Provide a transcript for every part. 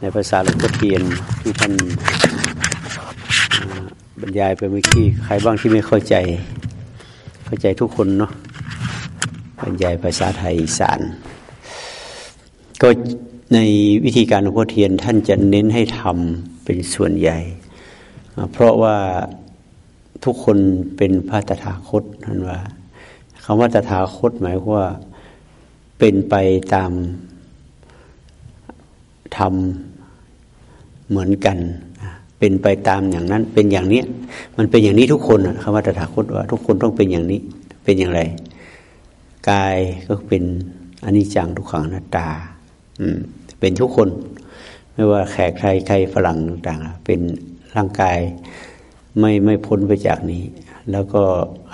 ในภาษาหลวงพ่อเทียนที่ท่านบรรยายไปเมื่อกี้ใครบ้างที่ไม่เข้าใจ เข้าใจทุกคนเนาะบรรยายภาษาไทยสานก็ในวิธีการหลวงพ่อเทียนท่านจะเน้นให้ทำเป็นส่วนใหญ่ เพราะว่าทุกคนเป็นพระตถาคตท่านว่าคำว่าตถาคตหมายว่าเป็นไปตาม ทำเหมือนกัน เป็นไปตามอย่างนั้น เป็นอย่างนี้ มันเป็นอย่างนี้ทุกคนคำว่าตถาคตว่า ทุกคนต้องเป็นอย่างนี้ เป็นอย่างไร กายก็เป็นอนิจจังทุกขังนัตตา อืม เป็นทุกคน ไม่ว่าแขกใครใครฝรั่งต่างๆเป็นร่างกายไม่ไม่พ้นไปจากนี้ แล้วก็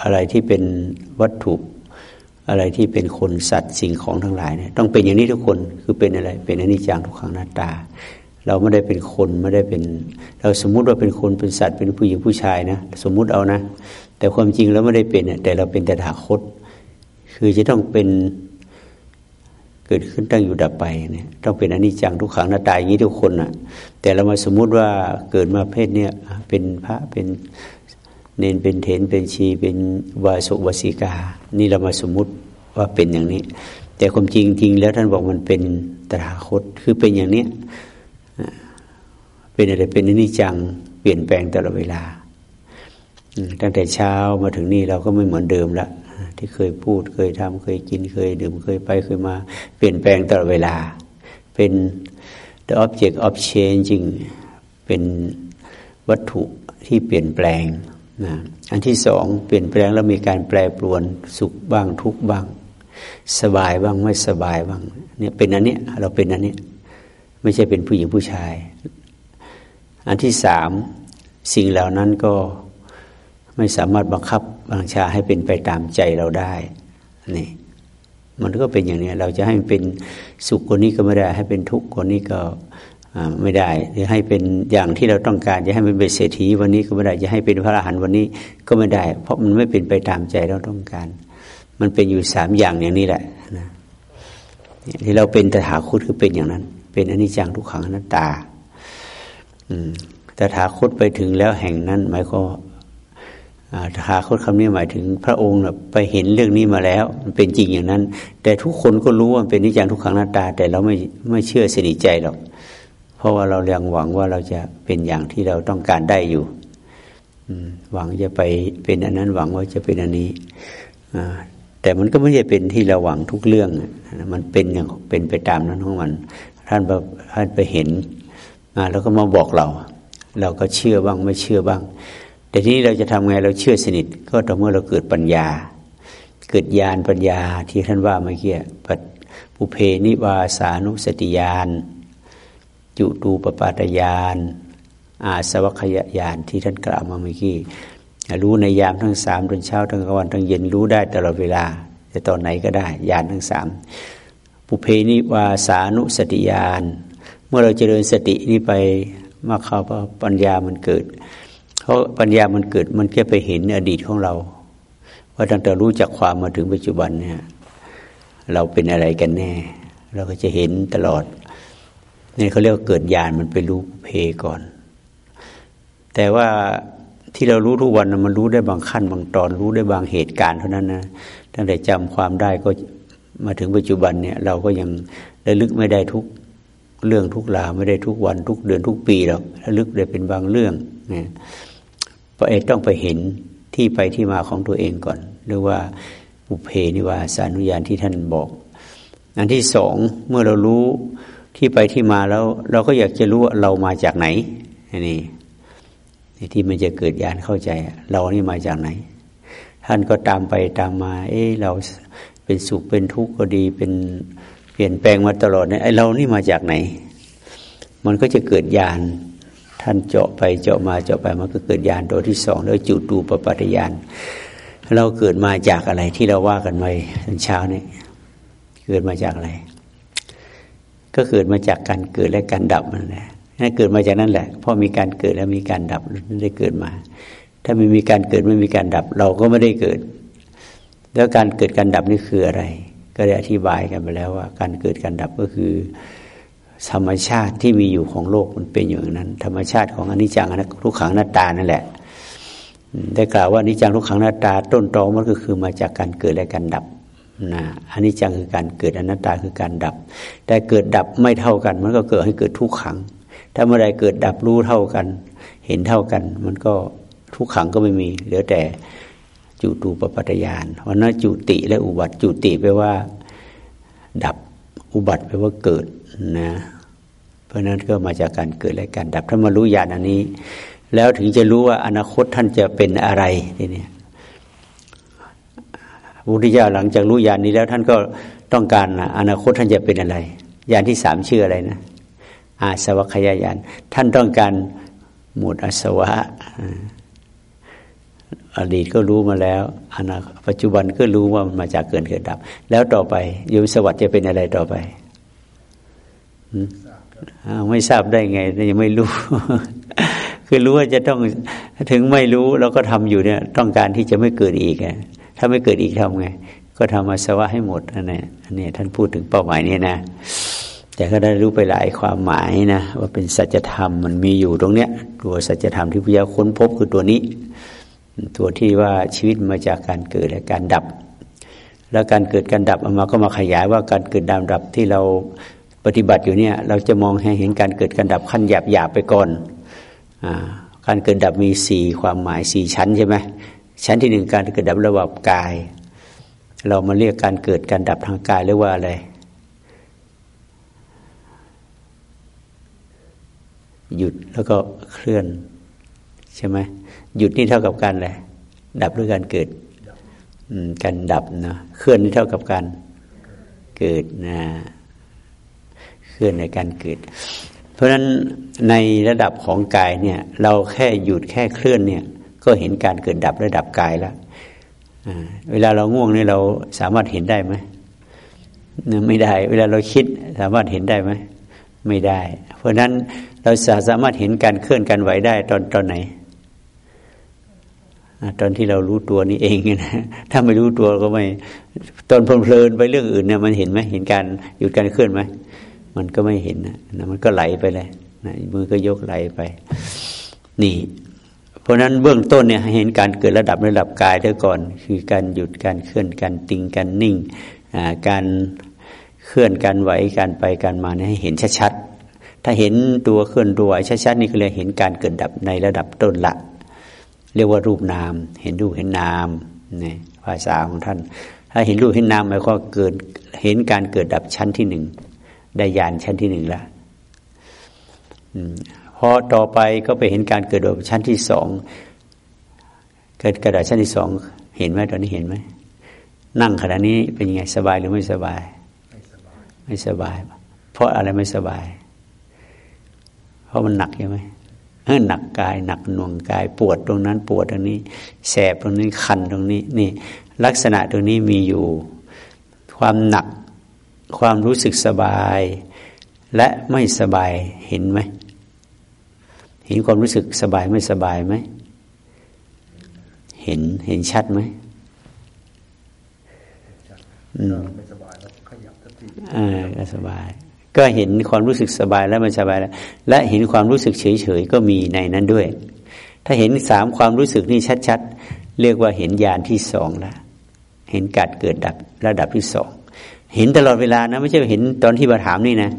อะไรที่เป็นวัตถุ อะไรที่เป็นคนสัตว์สิ่งของทั้งหลายเนี่ยต้องเป็นอย่างนี้ทุกคนคือเป็นอะไร เป็นอนิจจังทุกขังหน้าตา เราไม่ได้เป็นคนไม่ได้เป็น เราสมมุติว่าเป็นคนเป็นสัตว์เป็นผู้หญิงผู้ชายนะสมมุติเอานะ แต่ความจริงเราไม่ได้เป็นแต่เราเป็นแต่ถาคต คือจะต้องเป็นเกิดขึ้นตั้งอยู่ดับไปเนี่ยต้องเป็นอนิจจังทุกขังหน้าตาอย่างนี้ทุกคนอะ แต่เรามาสมมุติว่าเกิดมาเพศเนี่ยเป็นพระเป็น เนนเป็นเถนเป็นชีเป็นวาสุวสิกา นี่เรามาสมมุติว่าเป็นอย่างนี้ แต่ความจริงจริงแล้วท่านบอกมันเป็นตถาคตคือเป็นอย่างนี้เป็นอะไรเป็นนิจังเปลี่ยนแปลงตลอดเวลา ตั้งแต่เช้ามาถึงนี่เราก็ไม่เหมือนเดิมละที่เคยพูดเคยทำเคยกินเคยดื่มเคยไปเคยมาเปลี่ยนแปลงตลอดเวลา เป็น the object of changing เป็นวัตถุที่เปลี่ยนแปลง นะอันที่สองเปลี่ยนแปลงแล้วมีการแปรปรวนสุขบ้างทุกบ้าง สบายบ้างไม่สบายบ้างเนี่ยเป็นอันนี้เราเป็นอันนี้ไม่ใช่เป็นผู้หญิงผู้ชาย อันที่สามสิ่งเหล่านั้นก็ไม่สามารถบังคับบังชาให้เป็นไปตามใจเราได้นี่มันก็เป็นอย่างนี้เราจะให้มันเป็นสุขคนนี้ก็ไม่ได้ ให้เป็นทุกข์คนนี้ก็ ไม่ได้หรือให้เป็นอย่างที่เราต้องการ จะให้มันเป็นเศรษฐีวันนี้ก็ไม่ได้จะให้เป็นพระอรหันต์วันนี้ก็ไม่ได้ เพราะมันไม่เป็นไปตามใจเราต้องการ มันเป็นอยู่สามอย่างอย่างนี้แหละนะที่เราเป็นตถาคตคือเป็นอย่างนั้น เป็นอนิจจังทุกขังอนัตตาตถาคตไปถึงแล้วแห่งนั้น หมายก็ตถาคตคำนี้หมายถึงพระองค์ไปเห็นเรื่องนี้มาแล้วมันเป็นจริงอย่างนั้น แต่ทุกคนก็รู้ว่าเป็นนิจจังทุกขังอนัตตา แต่เราไม่ไม่เชื่อสนิทใจหรอก เพราะว่าเรายังหวังว่าเราจะเป็นอย่างที่เราต้องการได้อยู่หวังจะไปเป็นอันนั้นหวังว่าจะเป็นอันนี้แต่มันก็ไม่ใช่เป็นที่เราหวังทุกเรื่องมันเป็นอย่างเป็นไปตามนั้นของมัน ท่านท่านไปเห็นแล้วก็มาบอกเรา เราก็เชื่อบ้างไม่เชื่อบ้าง แต่ทีนี้เราจะทำไงเราเชื่อสนิท ก็ต่อเมื่อเราเกิดปัญญา เกิดญาณปัญญาที่ท่านว่าเมื่อกี้ปัปุเพนิวาสานุสติญาณ จุตูปปาตยานอาสวัคยายานที่ท่านกล่าวมาเมื่อกี้รู้ในยามทั้งสามตอนเช้าทั้งกลางวันทั้งเย็นรู้ได้ตลอดเวลาจะตอนไหนก็ได้ยานทั้งสามปุเพนิวาสานุสติยานเมื่อเราเจริญสตินี้ไปมาเข้าปัญญามันเกิด เพราะปัญญามันเกิดมันแค่ไปเห็นอดีตของเรา ว่าตั้งแต่รู้จักความมาถึงปัจจุบันเนี่ยเราเป็นอะไรกันแน่ เราก็จะเห็นตลอด นี่เขาเรียกว่าเกิดญาณมันไปรู้เพก่อน แต่ว่าที่เรารู้ทุกวันมันรู้ได้บางขั้น บางตอนรู้ได้บางเหตุการณ์เท่านั้นนะตั้งแต่จำความได้ก็มาถึงปัจจุบันเนี่ย เราก็ยังระลึกไม่ได้ทุกเรื่องทุกราวไม่ได้ทุกวันทุกเดือนทุกปีหรอกระลึกได้เป็นบางเรื่องนะพระเอกต้องไปเห็นที่ไปที่มาของตัวเองก่อน หรือว่าอุเพนิวาสานุญาณที่ท่านบอก อันที่สองเมื่อเรารู้ ที่ไปที่มาแล้ว เราก็อยากจะรู้ว่าเรามาจากไหนนี่ที่มันจะเกิดญาณเข้าใจ เรานี่มาจากไหน ท่านก็ตามไปตามมา เอ้เราเป็นสุขเป็นทุกข์ก็ดีเป็นเปลี่ยนแปลงมาตลอดเนี่ยไอเรานี่มาจากไหน มันก็จะเกิดญาณท่านเจาะไปเจาะมาเจาะไปมันก็เกิดญาณตัวที่สองแล้วจุดูปปัตยานเราเกิดมาจากอะไรที่เราว่ากันไว้ตอนเช้านี่เกิดมาจากอะไร ก็เกิดมาจากการเกิดและการดับนั่นแหละนั่นเกิดมาจากนั้นแหละพราะมีการเกิดและมีการดับได้เกิดมา ถ้าไม่มีการเกิดไม่มีการดับ เราก็ไม่ได้เกิด แล้วการเกิดการดับนี่คืออะไร ก็ได้อธิบายกันไปแล้วว่า การเกิดการดับก็คือ ธรรมชาติที่มีอยู่ของโลกมันเป็นอย่างนั้น ธรรมชาติของอนิจจังนทุกขังหน้าตานั่นแหละได้กล่าวว่าอนิจจังทุกขังหน้าตาต้นตอมันก็คือมาจากการเกิดและการดับ นะอนิจจังคือการเกิดอนัตตาคือการดับ แต่เกิดดับไม่เท่ากัน มันก็เกิดให้เกิดทุกขัง ถ้าเมื่อใดเกิดดับรู้เท่ากัน เห็นเท่ากัน มันก็ทุกขังก็ไม่มี เหลือแต่จุตูปปัตยานวันนั้นจุติและอุบัติจุติแปลว่า ดับอุบัติแปลว่าเกิดนะเพราะนั้นก็มาจากการเกิดและการดับถ้ามารู้ญาณอันนี้ แล้วถึงจะรู้ว่าอนาคตท่านจะเป็นอะไรทีนี้ พระพุทธเจ้าหลังจากรู้ญาณนี้แล้วท่านก็ต้องการอนาคตท่านจะเป็นอะไรญาณที่สามชื่ออะไรนะ อาสวัคยายานท่านต้องการหมดอาสวะ อดีตก็รู้มาแล้วอนาปัจจุบันก็รู้ว่ามันมาจากเกิดเกิดดับ แล้วต่อไปยมสวัสดิ์จะเป็นอะไรต่อไปไม่ทราบได้ไงยังไม่รู้ คือรู้ว่าจะต้องถึงไม่รู้แล้วก็ทำอยู่เนี่ย ต้องการที่จะไม่เกิดอีก ถ้าไม่เกิดอีกทำไง ก็ทำมาสวะให้หมดนั่นแหละอันนี้ท่านพูดถึงเป้าหมายนี้นะ แต่ก็ได้รู้ไปหลายความหมายนะ ว่าเป็นสัจธรรมมันมีอยู่ตรงเนี้ย ตัวสัจธรรมที่พระเจ้าค้นพบคือตัวนี้ ตัวที่ว่าชีวิตมาจากการเกิดและการดับ แล้วการเกิดการดับออกมาก็มาขยายว่าการเกิดดามดับที่เราปฏิบัติอยู่เนี่ยเราจะมองให้เห็นการเกิดการดับขั้นหยาบหยาบไปก่อนอการเกิดดับมีสี่ความหมายสี่ชั้นใช่ไหม ชั้นที่หนึ่งการเกิดดับระบบกาย เรามาเรียกการเกิดการดับทางกายเรียกว่าอะไร หยุดแล้วก็เคลื่อนใช่ไหมหยุดนี่เท่ากับการอะไรดับหรือการเกิดการดับนะเคลื่อนนี่เท่ากับการเกิดนะเคลื่อนในการเกิด เพราะฉะนั้นในระดับของกายเนี่ย เราแค่หยุดแค่เคลื่อนเนี่ย ก็เห็นการเกิดดับระดับกายแล้วเวลาเราง่วงนี่เราสามารถเห็นได้ไหมไม่ได้ เวลาเราคิดสามารถเห็นได้ไหมไม่ได้ เพราะนั้นเราสามารถเห็นการเคลื่อนการไหวได้ตอนตอนไหนตอนที่เรารู้ตัวนี้เองนะถ้าไม่รู้ตัวก็ไม่ตอนเพลินไปเรื่องอื่นเนี่ยมันเห็นไหมเห็นการหยุดการเคลื่อนไหมมันก็ไม่เห็นนะมันก็ไหลไปเลยนะมือก็ยกไหลไป นี่ เพราะนั้นเบื้องต้นเนี่ยเห็นการเกิดระดับระดับกายด้วยก่อน คือการหยุดการเคลื่อนการติงการนิ่งการเคลื่อนการไหวการไปการมาเนี่ยให้เห็นชัดๆถ้าเห็นตัวเคลื่อนตัวไหวชัดๆนี่ก็เลยเห็นการเกิดดับในระดับต้นละ เรียกว่ารูปนาม เห็นรูปเห็นนามนี่ภาษาของท่าน ถ้าเห็นรูปเห็นนามหมายความเกิดเห็นการเกิดดับชั้นที่หนึ่งได้ยานชั้นที่หนึ่งล พอต่อไปก็ไปเห็นการเกิดดับชั้นที่สองเกิดกระดาษชั้นที่สองเห็นไหมตอนนี้เห็นไหมนั่งขณะนี้เป็นยังไงสบายหรือไม่สบาย ไม่สบาย เพราะอะไรไม่สบาย เพราะมันหนักใช่ไหมหนักกายหนักหน่วงกาย ปวดตรงนั้น ปวดตรงนี้ แสบตรงนี้คันตรงนี้นี่ ลักษณะตรงนี้มีอยู่ ความหนักความรู้สึกสบาย และไม่สบายเห็นไหม เห็นความรู้สึกสบายไม่สบายไหม เห็นเห็นชัดไหมอืมไม่สบายแล้วขยับทันทีอ่าก็สบาย ก็เห็นความรู้สึกสบายแล้วมันสบายแล้ว และเห็นความรู้สึกเฉยๆก็มีในนั้นด้วย ถ้าเห็นสามความรู้สึกนี่ชัดๆเรียกว่าเห็นญาณที่สองแล้วเห็นการเกิดดับระดับที่สองเห็นตลอดเวลานะ ไม่ใช่เห็นตอนที่มาถามนี่นะ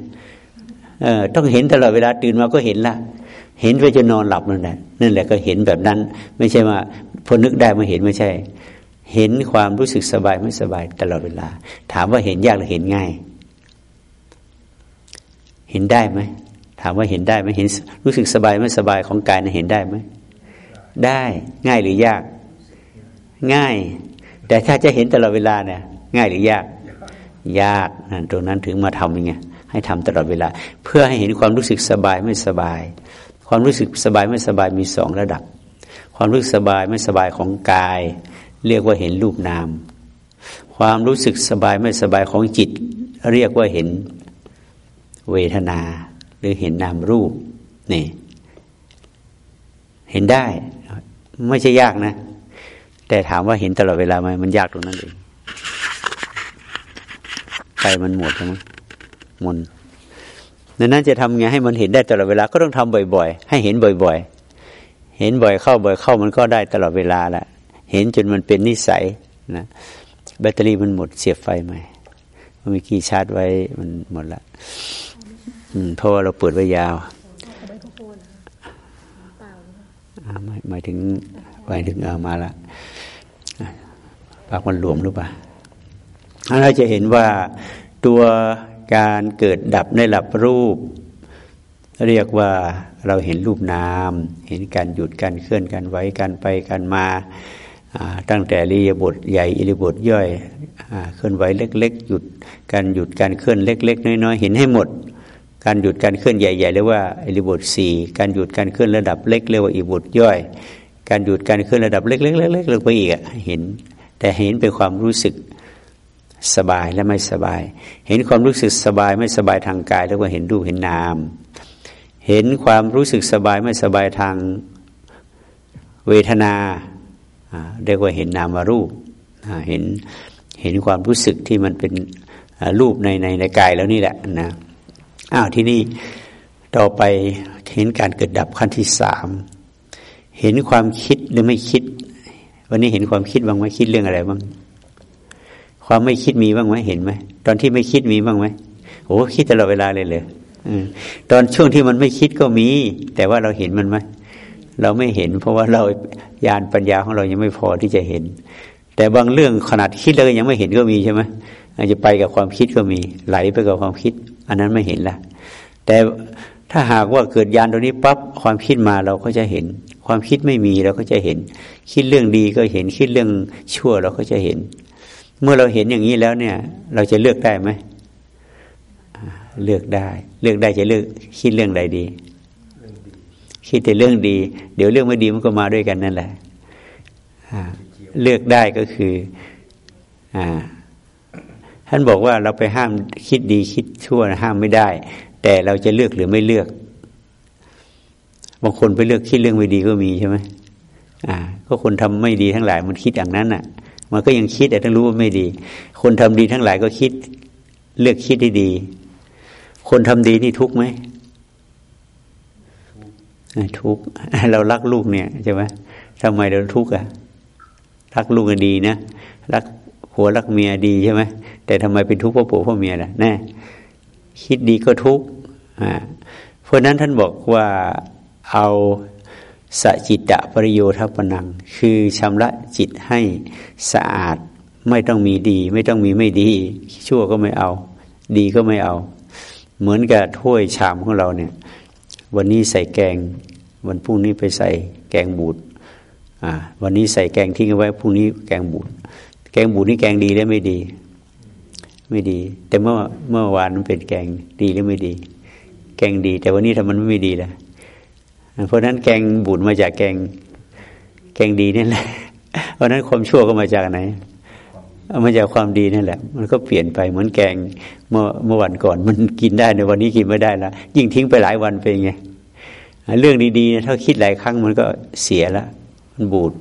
เออต้องเห็นตลอดเวลาตื่นมาก็เห็นละ เห็นไปจนนอนหลับนั่นแหละนั่นแหละก็เห็นแบบนั้น ไม่ใช่ว่าพอนึกได้มาเห็นไม่ใช่ เห็นความรู้สึกสบายไม่สบายตลอดเวลา ถามว่าเห็นยากหรือเห็นง่าย เห็นได้ไหมถามว่าเห็นได้ไหมเห็นรู้สึกสบายไม่สบายของกายนะเห็นได้ไหมได้ง่ายหรือยาก ง่าย แต่ถ้าจะเห็นตลอดเวลาเนี่ย ง่ายหรือยาก ยากนั่นตรงนั้นถึงมาทำยังไงให้ทำตลอดเวลา เพื่อให้เห็นความรู้สึกสบายไม่สบาย ความรู้สึกสบายไม่สบายมีสองระดับ ความรู้สึกสบายไม่สบายของกาย เรียกว่าเห็นรูปนาม ความรู้สึกสบายไม่สบายของจิต เรียกว่าเห็นเวทนา หรือเห็นนามรูปนี่เห็นได้ ไม่ใช่ยากนะ แต่ถามว่าเห็นตลอดเวลาไหมมันยากตรงนั้นเองไฟมันหมดใช่ไหมมน ดังนั้นจะทำไงให้มันเห็นได้ตลอดเวลาก็ต้องทำบ่อย ๆ ให้เห็นบ่อย ๆ เห็นบ่อยเข้าบ่อยเข้ามันก็ได้ตลอดเวลาแหละเห็นจนมันเป็นนิสัยนะแบตเตอรี่มันหมดเสียบไฟใหม่เมื่อกี้ชาร์จไว้มันหมดละเพราะว่าเราเปิดไว้ยาวหมายถึงหมายถึงเอามาละปากมันหลวมหรือเปล่าเราจะเห็นว่าตัว การเกิดดับในหลับรูป เรียกว่าเราเห็นรูปนาม เห็นการหยุดการเคลื่อนการไหวการไปการมาตั้งแต่ริยบทใหญ่อิริบทย่อยเคลื่อนไหวเล็ก ๆ หยุดการหยุดการเคลื่อนเล็ก ๆ น้อยๆเห็นให้หมด การหยุดการเคลื่อนใหญ่ๆเรียกว่าอิริบทสี่การหยุดการเคลื่อนระดับเล็กเรียกว่าอิริบทย่อย การหยุดการเคลื่อนระดับเล็กๆๆลงไปอีกเห็น แต่เห็นเป็นความรู้สึก สบายและไม่สบาย เห็นความรู้สึกสบายไม่สบายทางกายแล้วก็เห็นรูปเห็นนาม เห็นความรู้สึกสบายไม่สบายทางเวทนาเรียกว่าเห็นนามารูปเห็นเห็นความรู้สึกที่มันเป็นรูปในในในกายแล้วนี่แหละนะอ้าวที่นี่ต่อไปเห็นการเกิดดับขั้นที่สามเห็นความคิดหรือไม่คิด วันนี้เห็นความคิดบ้างไหมคิดเรื่องอะไรบ้าง ความไม่คิดมีบ้างไหมเห็นไหมตอนที่ไม่คิดมีบ้างไหมโอ้คิดตลอดเวลาเลยเลยตอนช่วงที่มันไม่คิดก็มี แต่ว่าเราเห็นมันไหมเราไม่เห็น เพราะว่าเรายานปัญญาของเรายังไม่พอที่จะเห็น แต่บางเรื่องขนาดคิดแล้วยังไม่เห็นก็มีใช่ไหมอาจจะไปกับความคิดก็มี ไหลไปกับความคิด อันนั้นไม่เห็นละแต่ถ้าหากว่าเกิดยานตรงนี้ปั๊บความคิดมาเราก็จะเห็น ความคิดไม่มีเราก็จะเห็น คิดเรื่องดีก็เห็นคิดเรื่องชั่วเราก็จะเห็น เมื่อเราเห็นอย่างนี้แล้วเนี่ย เราจะเลือกได้ไหมเลือกได้ เลือกได้จะเลือกคิดเรื่องใดดี คิดแต่เรื่องดี เดี๋ยวเรื่องไม่ดีมันก็มาด้วยกันนั่นแหละเลือกได้ก็คืออท่านบอกว่าเราไปห้ามคิดดีคิดชั่วห้ามไม่ได้ แต่เราจะเลือกหรือไม่เลือกบางคนไปเลือกคิดเรื่องไม่ดีก็มีใช่ไหมอ่า ก็คนทำไม่ดีทั้งหลายมันคิดอย่างนั้นอะ มันก็ยังคิดแต่ต้องรู้ว่าไม่ดี คนทำดีทั้งหลายก็คิด เลือกคิดที่ดี คนทำดีนี่ทุกไหมทุกเรารักลูกเนี่ยใช่ไหมทำไมเราทุกข์อะรักลูกก็ดีนะรักผัวรักเมียดีใช่ไหมแต่ทำไมเป็นทุกข์เพราะผัวเพราะเมียล่ะแน่คิดดีก็ทุกข์อ่าเพราะนั้นท่านบอกว่าเอา สจิตะปริโยทัปนัง คือชำระจิตให้สะอาด ไม่ต้องมีดี ไม่ต้องมีไม่ดี ชั่วก็ไม่เอา ดีก็ไม่เอา เหมือนกับถ้วยชามของเราเนี่ย วันนี้ใส่แกง วันพรุ่งนี้ไปใส่แกงบูดวันนี้ใส่แกงทิ้งไว้พรุ่งนี้แกงบูดแกงบูดนี่แกงดีหรือไม่ดี ไม่ดี แต่เมื่อเมื่อวานมันเป็นแกงดีหรือไม่ดี แกงดี แต่วันนี้ทำมันไม่ดีล่ะ เพราะนั้นแกงบุญมาจากแกง แกงดีนี่แหละ เพราะนั้นความชั่วก็มาจากไหนเอามาจากความดีนั่นแหละ มันก็เปลี่ยนไปเหมือนแกงเมื่อเมื่อวันก่อน มันกินได้ในวันนี้กินไม่ได้ล้วยิ่งทิ้งไปหลายวันไปไงเรื่องดีๆถ้าคิดหลายครั้งมันก็เสียล้วมันบูด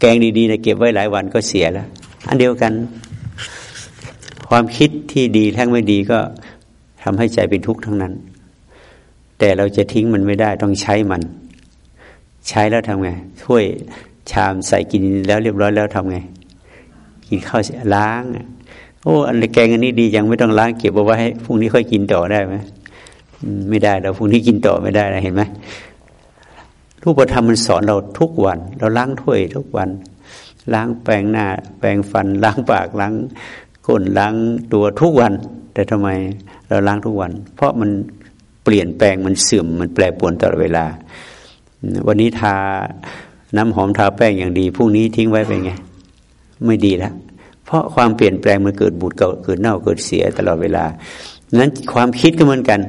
แกงดีๆนะเก็บไว้หลายวันก็เสียแล้ว อันเดียวกัน ความคิดที่ดีทั้งไม่ดีก็ทำให้ใจเป็นทุกข์ทั้งนั้น แต่เราจะทิ้งมันไม่ได้ต้องใช้มัน ใช้แล้วทำไงถ้วยชามใส่กินแล้วเรียบร้อยแล้วทำไง กินข้าวเสียล้างโอ้อันแกงอันนี้ดียังไม่ต้องล้างเก็บเอาไว้ให้พรุ่งนี้ค่อยกินต่อได้ไหมไม่ได้เราพรุ่งนี้กินต่อไม่ได้นะเห็นไหมรูปธรรมมันสอนเราทุกวัน เราล้างถ้วยทุกวัน ล้างแปรงหน้า แปรงฟัน ล้างปากล้างก้นล้างตัวทุกวัน แต่ทำไมเราล้างทุกวัน เพราะมัน เปลี่ยนแปลงมันเสื่อมมันแปรปรวนตลอดเวลา วันนี้ทาน้ำหอมทาแป้งอย่างดีพรุ่งนี้ทิ้งไว้เป็นไง ไม่ดีแล้วเพราะความเปลี่ยนแปลงมันเกิดบูดเกิดเน่าเกิดเสียตลอดเวลานั้นความคิดก็เหมือนกัน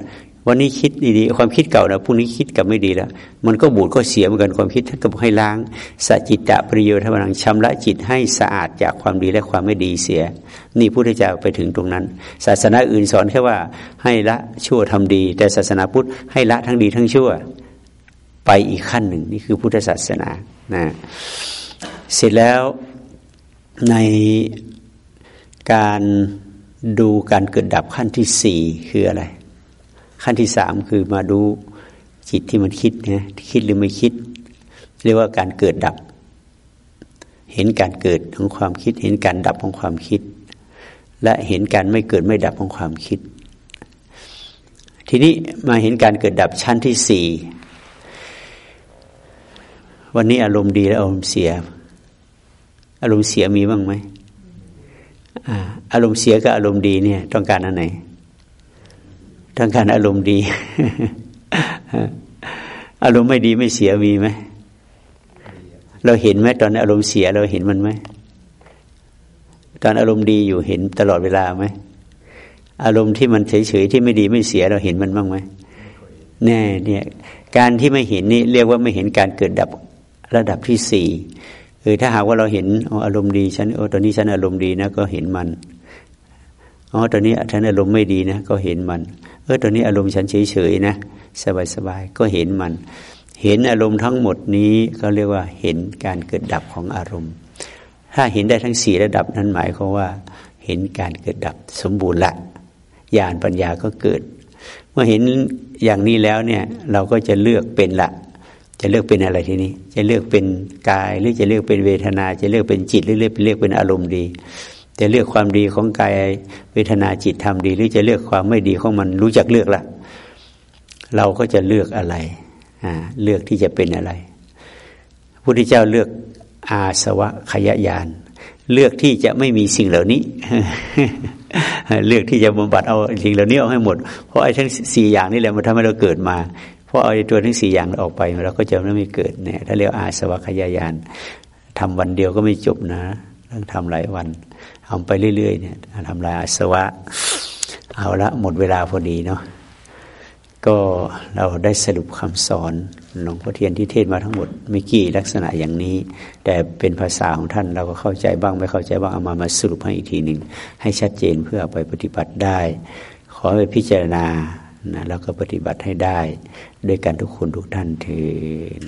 วันนี้คิดดีๆความคิดเก่านะพรุ่งนี้คิดกับไม่ดีแล้ว มันก็บูดก็เสียเหมือนกันความคิดท่านก็บุกให้ล้างสจิตตะประโยชน์ทำลังชำระจิตให้สะอาดจากความดีและความไม่ดีเสีย นี่พุทธเจ้าไปถึงตรงนั้น ศาสนาอื่นสอนแค่ว่า ให้ละชั่วทำดี แต่ศาสนาพุทธให้ละทั้งดีทั้งชั่ว ไปอีกขั้นหนึ่งนี่คือพุทธศาสนานะเสร็จแล้วในการดูการเกิดดับขั้นที่สี่คืออะไร ขั้นที่สามคือมาดูจิตที่มันคิดนะคิดหรือไม่คิด เรียกว่าการเกิดดับ เห็นการเกิดของความคิด เห็นการดับของความคิด และเห็นการไม่เกิดไม่ดับของความคิด ทีนี้มาเห็นการเกิดดับชั้นที่สี่วันนี้อารมณ์ดีแล้วอารมณ์เสีย อารมณ์เสียมีบ้างไหมอารมณ์เสียกับอารมณ์ดีเนี่ย ต้องการอันไหน ต้งการอารมณ์ดี อารมณ์ไม่ดีไม่เสียมีไหมเราเห็นไหมตอนอารมณ์เสียเราเห็นมันไหมตอนอารมณ์ดีอยู่เห็นตลอดเวลาไหมอารมณ์ที่มันเฉยๆที่ไม่ดีไม่เสียเราเห็นมันบ้างไหมแน่เนี่ยการที่ไม่เห็นนี่เรียกว่าไม่เห็นการเกิดดับระดับที่สี่คือถ้าหากว่าเราเห็นอารมณ์ดีฉันโอ้ตอนนี้ฉันอารมณ์ดีนะก็เห็นมันอ๋อตอนนี้ฉันอารมณ์ไม่ดีนะก็เห็นมัน เออตอนนี้อารมณ์ฉันเฉยๆนะสบายๆก็เห็นมัน เห็นอารมณ์ทั้งหมดนี้ก็เรียกว่าเห็นการเกิดดับของอารมณ์ ถ้าเห็นได้ทั้งสี่ระดับนั้นหมายความว่า เห็นการเกิดดับสมบูรณ์ละญาณปัญญาก็เกิด เมื่อเห็นอย่างนี้แล้วเนี่ยเราก็จะเลือกเป็นละจะเลือกเป็นอะไรทีนี้ จะเลือกเป็นกายหรือจะเลือกเป็นเวทนา จะเลือกเป็นจิตหรือเลือกเป็นเลือกเป็นอารมณ์ดี จะเลือกความดีของกายเวทนาจิตทำดี หรือจะเลือกความไม่ดีของมันรู้จักเลือกละเราก็จะเลือกอะไรเลือกที่จะเป็นอะไรพุทธเจ้าเลือกอาสวะขยายานเลือกที่จะไม่มีสิ่งเหล่านี้ เลือกที่จะบำบัดเอาสิ่งเหล่านี้ออกให้หมด เพราะไอ้ทั้งสี่อย่างนี่แหละมันทำให้เราเกิดมา เพอเอาตัวทั้งสี่อย่างออกไปเราก็จะไม่เกิดเนี่ย ถ้าเรียกอาสวัคยายานทำวันเดียวก็ไม่จบนะ ต้องทำหลายวันทำไปเรื่อยๆเนี่ยทำลายอาสวะ เอาละหมดเวลาพอดีเนาะก็เราได้สรุปคำสอนหลวงพ่อเทียนที่เทศมาทั้งหมดไม่กี่ลักษณะอย่างนี้ แต่เป็นภาษาของท่านเราก็เข้าใจบ้างไม่เข้าใจบ้างเอามามาสรุปให้อีกทีหนึ่งให้ชัดเจนเพื่อไปปฏิบัติได้ ขอไปพิจารณานะแล้วก็ปฏิบัติให้ได้ ด้วยกันทุกคนทุกท่านเถิด